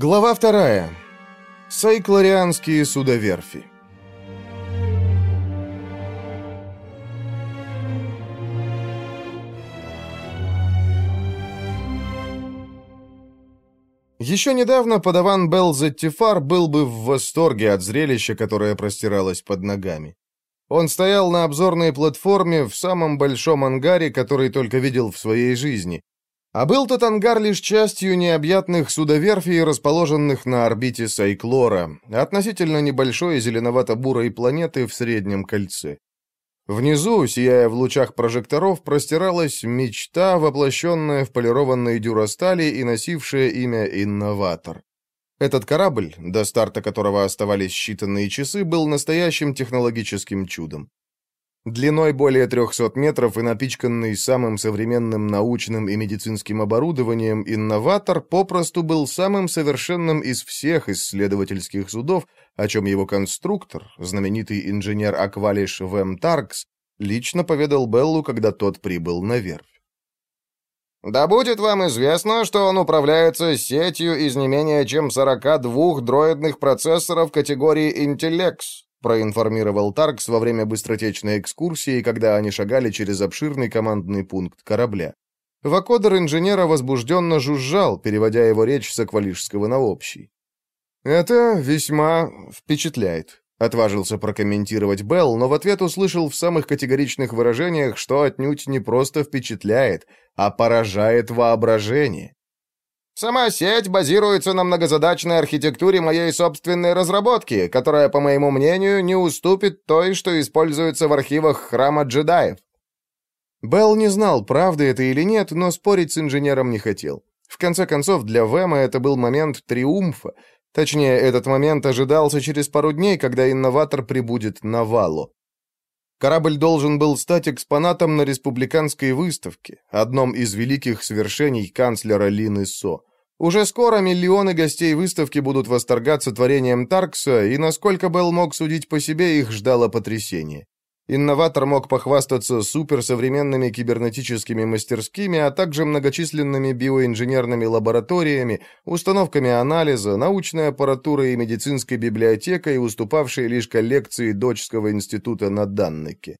Глава вторая. Сайкларианские судоверфи. Еще недавно подаван Белл Зеттифар был бы в восторге от зрелища, которое простиралось под ногами. Он стоял на обзорной платформе в самом большом ангаре, который только видел в своей жизни. А был тот ангар лишь частью необъятных судоверфей, расположенных на орбите Сайклора, относительно небольшой зеленовато-бурой планеты в среднем кольце. Внизу, сияя в лучах прожекторов, простиралась мечта, воплощенная в полированной дюрастали и носившая имя «Инноватор». Этот корабль, до старта которого оставались считанные часы, был настоящим технологическим чудом. Длиной более 300 метров и напичканный самым современным научным и медицинским оборудованием, инноватор попросту был самым совершенным из всех исследовательских судов, о чем его конструктор, знаменитый инженер Аквалиш Вэм Таркс, лично поведал Беллу, когда тот прибыл на верфь. Да будет вам известно, что он управляется сетью из не менее чем 42 дроидных процессоров категории «Интеллекс», проинформировал Таркс во время быстротечной экскурсии, когда они шагали через обширный командный пункт корабля. Вакодер инженера возбужденно жужжал, переводя его речь с аквалишского на общий. «Это весьма впечатляет», — отважился прокомментировать Белл, но в ответ услышал в самых категоричных выражениях, что отнюдь не просто впечатляет, а поражает воображение. Сама сеть базируется на многозадачной архитектуре моей собственной разработки, которая, по моему мнению, не уступит той, что используется в архивах храма джедаев. Белл не знал, правда это или нет, но спорить с инженером не хотел. В конце концов, для Вэма это был момент триумфа. Точнее, этот момент ожидался через пару дней, когда инноватор прибудет на Валу. Корабль должен был стать экспонатом на республиканской выставке, одном из великих свершений канцлера Лины Со. Уже скоро миллионы гостей выставки будут восторгаться творением Таркса, и, насколько Белл мог судить по себе, их ждало потрясение. Инноватор мог похвастаться суперсовременными кибернетическими мастерскими, а также многочисленными биоинженерными лабораториями, установками анализа, научной аппаратурой и медицинской библиотекой, уступавшей лишь коллекции Дочского института на Данныке.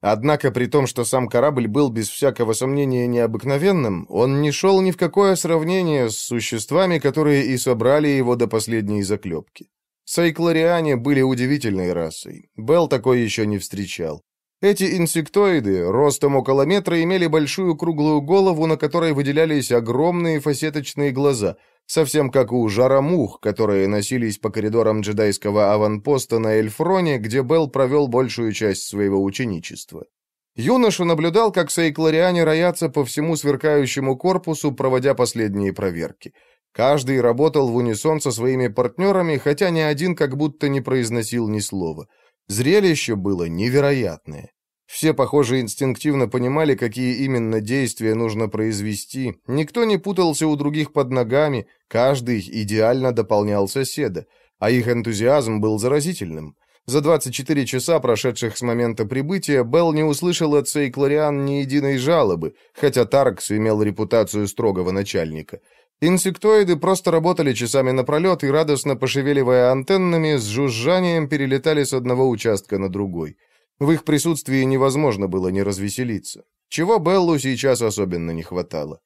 Однако при том, что сам корабль был без всякого сомнения необыкновенным, он не шел ни в какое сравнение с существами, которые и собрали его до последней заклепки. Сайклариане были удивительной расой. Белл такой еще не встречал. Эти инсектоиды, ростом около метра, имели большую круглую голову, на которой выделялись огромные фасеточные глаза, совсем как у жаромух, которые носились по коридорам джедайского аванпоста на Эльфроне, где Белл провел большую часть своего ученичества. Юноша наблюдал, как сайклариане роятся по всему сверкающему корпусу, проводя последние проверки — Каждый работал в унисон со своими партнерами, хотя ни один как будто не произносил ни слова. Зрелище было невероятное. Все, похоже, инстинктивно понимали, какие именно действия нужно произвести. Никто не путался у других под ногами, каждый идеально дополнял соседа, а их энтузиазм был заразительным. За 24 часа, прошедших с момента прибытия, Белл не услышал от Сейклариан ни единой жалобы, хотя Таркс имел репутацию строгого начальника. Инсектоиды просто работали часами напролет и, радостно пошевеливая антеннами, с жужжанием перелетали с одного участка на другой. В их присутствии невозможно было не развеселиться. Чего Беллу сейчас особенно не хватало.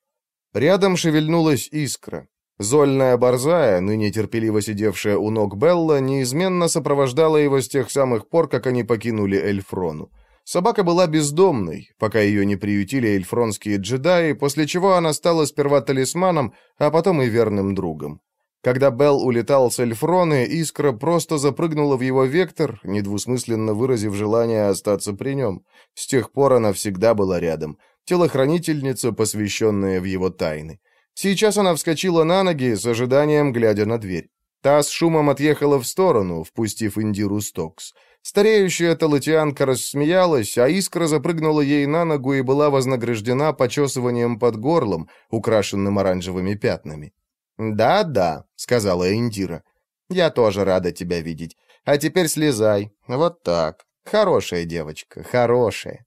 Рядом шевельнулась искра. Зольная борзая, ныне терпеливо сидевшая у ног Белла, неизменно сопровождала его с тех самых пор, как они покинули Эльфрону. Собака была бездомной, пока ее не приютили эльфронские джедаи, после чего она стала сперва талисманом, а потом и верным другом. Когда Белл улетал с Эльфроны, Искра просто запрыгнула в его вектор, недвусмысленно выразив желание остаться при нем. С тех пор она всегда была рядом, телохранительница, посвященная в его тайны. Сейчас она вскочила на ноги, с ожиданием глядя на дверь. Та с шумом отъехала в сторону, впустив Индиру Стокс. Стареющая талатианка рассмеялась, а искра запрыгнула ей на ногу и была вознаграждена почесыванием под горлом, украшенным оранжевыми пятнами. «Да-да», — сказала Индира. «Я тоже рада тебя видеть. А теперь слезай. Вот так. Хорошая девочка, хорошая».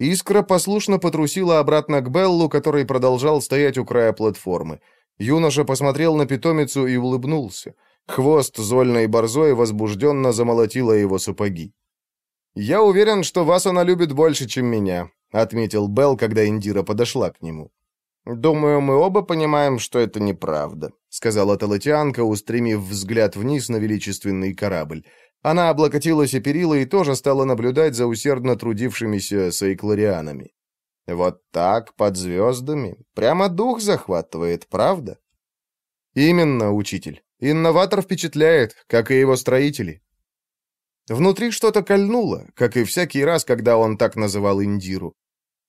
Искра послушно потрусила обратно к Беллу, который продолжал стоять у края платформы. Юноша посмотрел на питомицу и улыбнулся. Хвост зольной борзой возбужденно замолотила его сапоги. «Я уверен, что вас она любит больше, чем меня», — отметил Белл, когда Индира подошла к нему. «Думаю, мы оба понимаем, что это неправда», — сказала Талатианка, устремив взгляд вниз на величественный корабль. Она облокотилась о перила и тоже стала наблюдать за усердно трудившимися сайкларианами. «Вот так, под звездами. Прямо дух захватывает, правда?» «Именно, учитель. Инноватор впечатляет, как и его строители». Внутри что-то кольнуло, как и всякий раз, когда он так называл Индиру.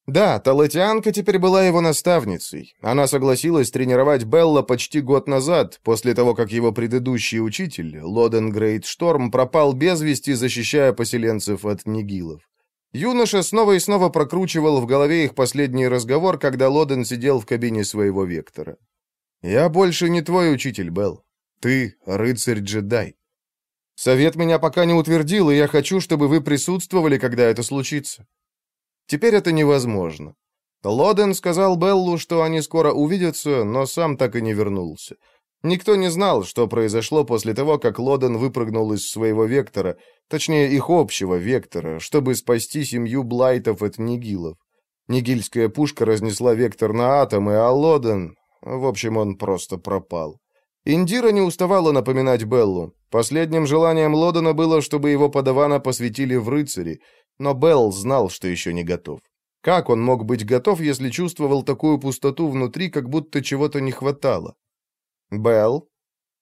Да, Талатианка теперь была его наставницей. Она согласилась тренировать Белла почти год назад, после того, как его предыдущий учитель, Лоден Грейт Шторм, пропал без вести, защищая поселенцев от нигилов. Юноша снова и снова прокручивал в голове их последний разговор, когда Лоден сидел в кабине своего вектора. «Я больше не твой учитель, Белл. Ты рыцарь-джедай. Совет меня пока не утвердил, и я хочу, чтобы вы присутствовали, когда это случится. Теперь это невозможно. Лоден сказал Беллу, что они скоро увидятся, но сам так и не вернулся. Никто не знал, что произошло после того, как Лоден выпрыгнул из своего вектора, точнее, их общего вектора, чтобы спасти семью Блайтов от Нигилов. Нигильская пушка разнесла вектор на атомы, а Лоден... В общем, он просто пропал. Индира не уставала напоминать Беллу. Последним желанием Лодена было, чтобы его подавана посвятили в рыцари, но Белл знал, что еще не готов. Как он мог быть готов, если чувствовал такую пустоту внутри, как будто чего-то не хватало? «Белл?»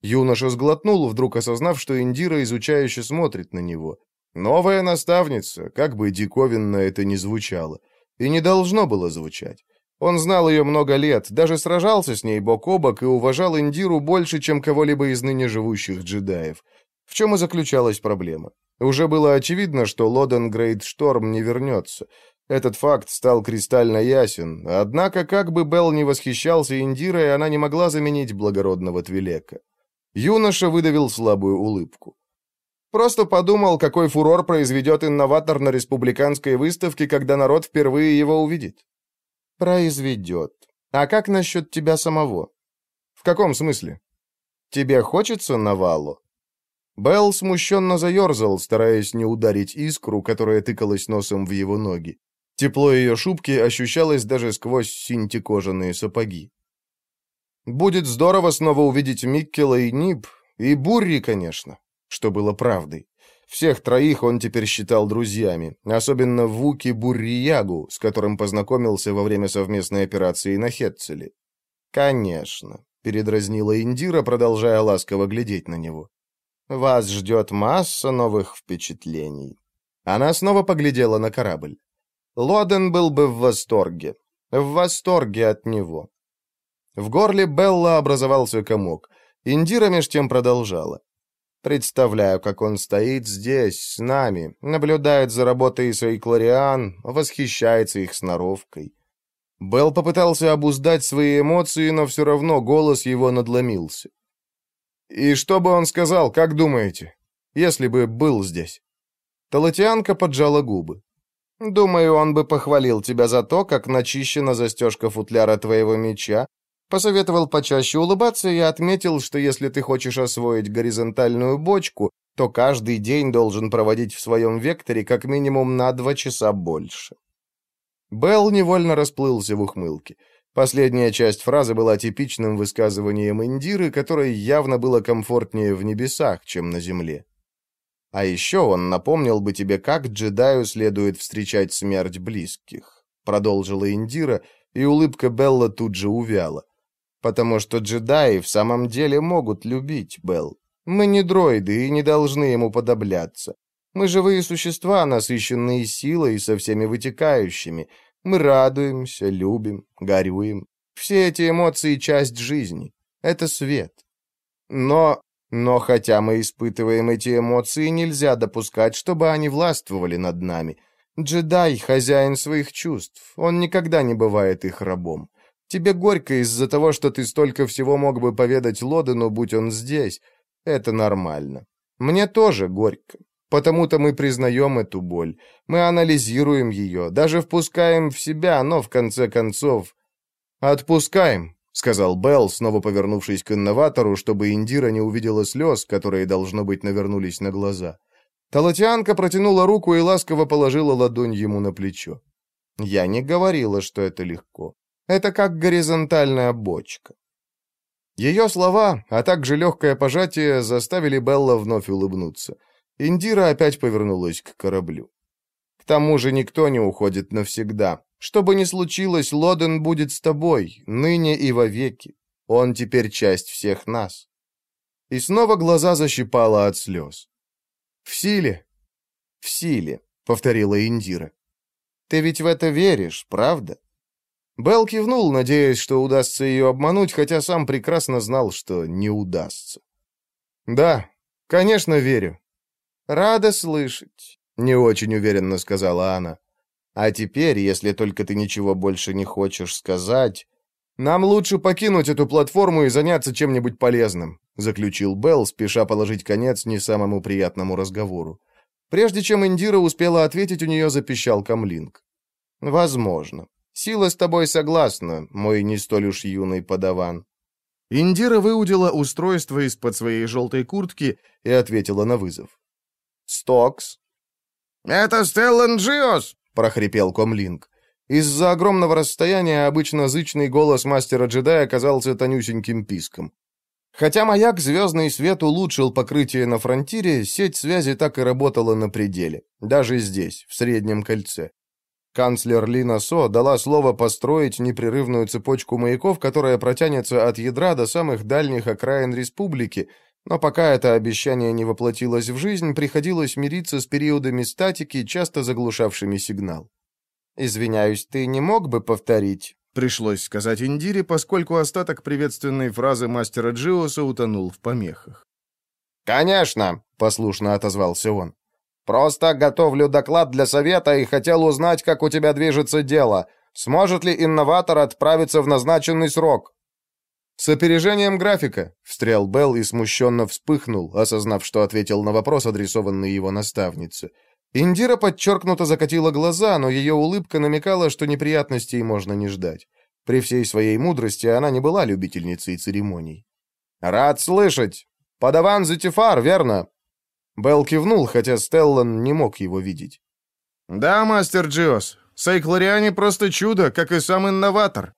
Юноша сглотнул, вдруг осознав, что Индира изучающе смотрит на него. «Новая наставница, как бы диковинно это ни звучало. И не должно было звучать. Он знал ее много лет, даже сражался с ней бок о бок и уважал Индиру больше, чем кого-либо из ныне живущих джедаев. В чем и заключалась проблема. Уже было очевидно, что Лоден Грейт Шторм не вернется. Этот факт стал кристально ясен, однако, как бы Белл не восхищался Индирой, она не могла заменить благородного Твилека. Юноша выдавил слабую улыбку. Просто подумал, какой фурор произведет инноватор на республиканской выставке, когда народ впервые его увидит. Произведет. А как насчет тебя самого? В каком смысле? Тебе хочется Навалу? Белл смущенно заерзал, стараясь не ударить искру, которая тыкалась носом в его ноги. Тепло ее шубки ощущалось даже сквозь синтекожаные сапоги. «Будет здорово снова увидеть Миккела и Нип, и Бурри, конечно», что было правдой. Всех троих он теперь считал друзьями, особенно Вуки Бурриягу, с которым познакомился во время совместной операции на Хетцеле. «Конечно», — передразнила Индира, продолжая ласково глядеть на него. Вас ждет масса новых впечатлений». Она снова поглядела на корабль. Лоден был бы в восторге. В восторге от него. В горле Белла образовался комок. Индира меж тем продолжала. Представляю, как он стоит здесь, с нами, наблюдает за работой Сайклариан, восхищается их сноровкой. Белл попытался обуздать свои эмоции, но все равно голос его надломился. «И что бы он сказал, как думаете, если бы был здесь?» Талатианка поджала губы. «Думаю, он бы похвалил тебя за то, как начищена застежка футляра твоего меча, посоветовал почаще улыбаться и отметил, что если ты хочешь освоить горизонтальную бочку, то каждый день должен проводить в своем векторе как минимум на два часа больше». Белл невольно расплылся в ухмылке. Последняя часть фразы была типичным высказыванием Индиры, которой явно было комфортнее в небесах, чем на земле. А еще он напомнил бы тебе, как джедаю следует встречать смерть близких, продолжила Индира, и улыбка Белла тут же увяла. Потому что джедаи в самом деле могут любить Белл. Мы не дроиды и не должны ему подобляться. Мы живые существа, насыщенные силой со всеми вытекающими, мы радуемся, любим, горюем. Все эти эмоции — часть жизни. Это свет. Но, но хотя мы испытываем эти эмоции, нельзя допускать, чтобы они властвовали над нами. Джедай — хозяин своих чувств. Он никогда не бывает их рабом. Тебе горько из-за того, что ты столько всего мог бы поведать Лодену, будь он здесь. Это нормально. Мне тоже горько. Потому-то мы признаем эту боль. Мы анализируем ее, даже впускаем в себя, но в конце концов... Отпускаем, — сказал Белл, снова повернувшись к инноватору, чтобы Индира не увидела слез, которые, должно быть, навернулись на глаза. Талатианка протянула руку и ласково положила ладонь ему на плечо. «Я не говорила, что это легко. Это как горизонтальная бочка». Ее слова, а также легкое пожатие заставили Белла вновь улыбнуться. Индира опять повернулась к кораблю. «К тому же никто не уходит навсегда. Что бы ни случилось, Лоден будет с тобой, ныне и вовеки. Он теперь часть всех нас». И снова глаза защипала от слез. «В силе?» «В силе», — повторила Индира. «Ты ведь в это веришь, правда?» Белл кивнул, надеясь, что удастся ее обмануть, хотя сам прекрасно знал, что не удастся. «Да, конечно, верю». «Рада слышать», — не очень уверенно сказала она. А теперь, если только ты ничего больше не хочешь сказать, нам лучше покинуть эту платформу и заняться чем-нибудь полезным, заключил Белл, спеша положить конец не самому приятному разговору. Прежде чем Индира успела ответить, у нее запищал камлинг. «Возможно. Сила с тобой согласна, мой не столь уж юный подаван». Индира выудила устройство из-под своей желтой куртки и ответила на вызов. «Стокс?» «Это Стеллан Джиос!» — прохрипел Комлинг. Из-за огромного расстояния обычно зычный голос мастера-джедая оказался тонюсеньким писком. Хотя маяк «Звездный свет» улучшил покрытие на фронтире, сеть связи так и работала на пределе, даже здесь, в Среднем кольце. Канцлер Лина Со дала слово построить непрерывную цепочку маяков, которая протянется от ядра до самых дальних окраин республики, но пока это обещание не воплотилось в жизнь, приходилось мириться с периодами статики, часто заглушавшими сигнал. «Извиняюсь, ты не мог бы повторить?» Пришлось сказать Индире, поскольку остаток приветственной фразы мастера Джиоса утонул в помехах. «Конечно!» — послушно отозвался он. «Просто готовлю доклад для совета и хотел узнать, как у тебя движется дело. Сможет ли инноватор отправиться в назначенный срок?» «С опережением графика», — встрял Белл и смущенно вспыхнул, осознав, что ответил на вопрос, адресованный его наставнице. Индира подчеркнуто закатила глаза, но ее улыбка намекала, что неприятностей можно не ждать. При всей своей мудрости она не была любительницей церемоний. «Рад слышать! Подаван Зетифар, верно?» Белл кивнул, хотя Стеллан не мог его видеть. «Да, мастер Джиос. Сайклариане просто чудо, как и сам инноватор.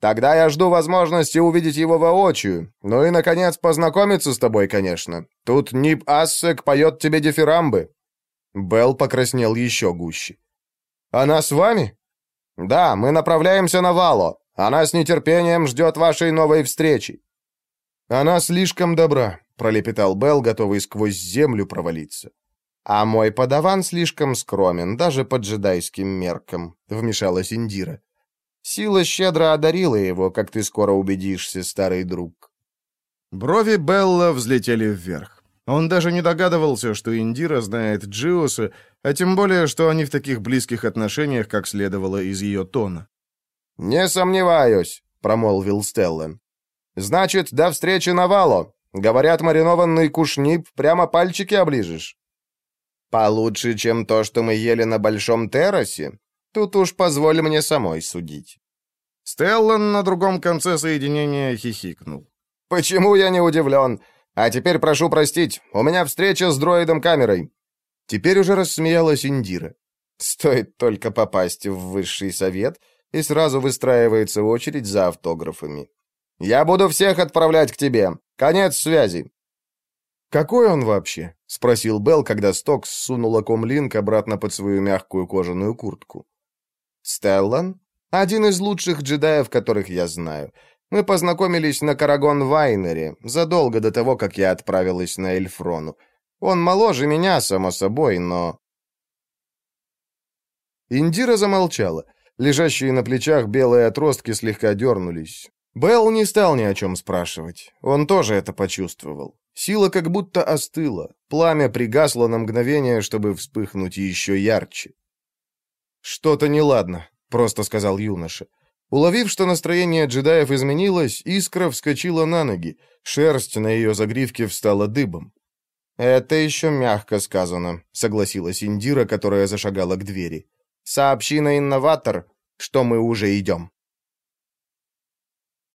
Тогда я жду возможности увидеть его воочию. Ну и, наконец, познакомиться с тобой, конечно. Тут Нип Ассек поет тебе дифирамбы». Белл покраснел еще гуще. «Она с вами?» «Да, мы направляемся на Вало. Она с нетерпением ждет вашей новой встречи». «Она слишком добра», — пролепетал Белл, готовый сквозь землю провалиться. «А мой подаван слишком скромен, даже по джедайским меркам», — вмешалась Индира. Сила щедро одарила его, как ты скоро убедишься, старый друг. Брови Белла взлетели вверх. Он даже не догадывался, что Индира знает Джиоса, а тем более, что они в таких близких отношениях, как следовало из ее тона. «Не сомневаюсь», — промолвил Стеллан. «Значит, до встречи на Вало. Говорят, маринованный кушнип прямо пальчики оближешь». «Получше, чем то, что мы ели на Большом террасе?» Тут уж позволь мне самой судить». Стеллан на другом конце соединения хихикнул. «Почему я не удивлен? А теперь прошу простить, у меня встреча с дроидом-камерой». Теперь уже рассмеялась Индира. Стоит только попасть в высший совет, и сразу выстраивается очередь за автографами. «Я буду всех отправлять к тебе. Конец связи». «Какой он вообще?» — спросил Белл, когда Стокс сунула комлинк обратно под свою мягкую кожаную куртку. Стеллан? Один из лучших джедаев, которых я знаю. Мы познакомились на Карагон Вайнере, задолго до того, как я отправилась на Эльфрону. Он моложе меня, само собой, но...» Индира замолчала. Лежащие на плечах белые отростки слегка дернулись. Белл не стал ни о чем спрашивать. Он тоже это почувствовал. Сила как будто остыла. Пламя пригасло на мгновение, чтобы вспыхнуть еще ярче. «Что-то неладно», — просто сказал юноша. Уловив, что настроение джедаев изменилось, искра вскочила на ноги, шерсть на ее загривке встала дыбом. «Это еще мягко сказано», — согласилась Индира, которая зашагала к двери. «Сообщи на инноватор, что мы уже идем».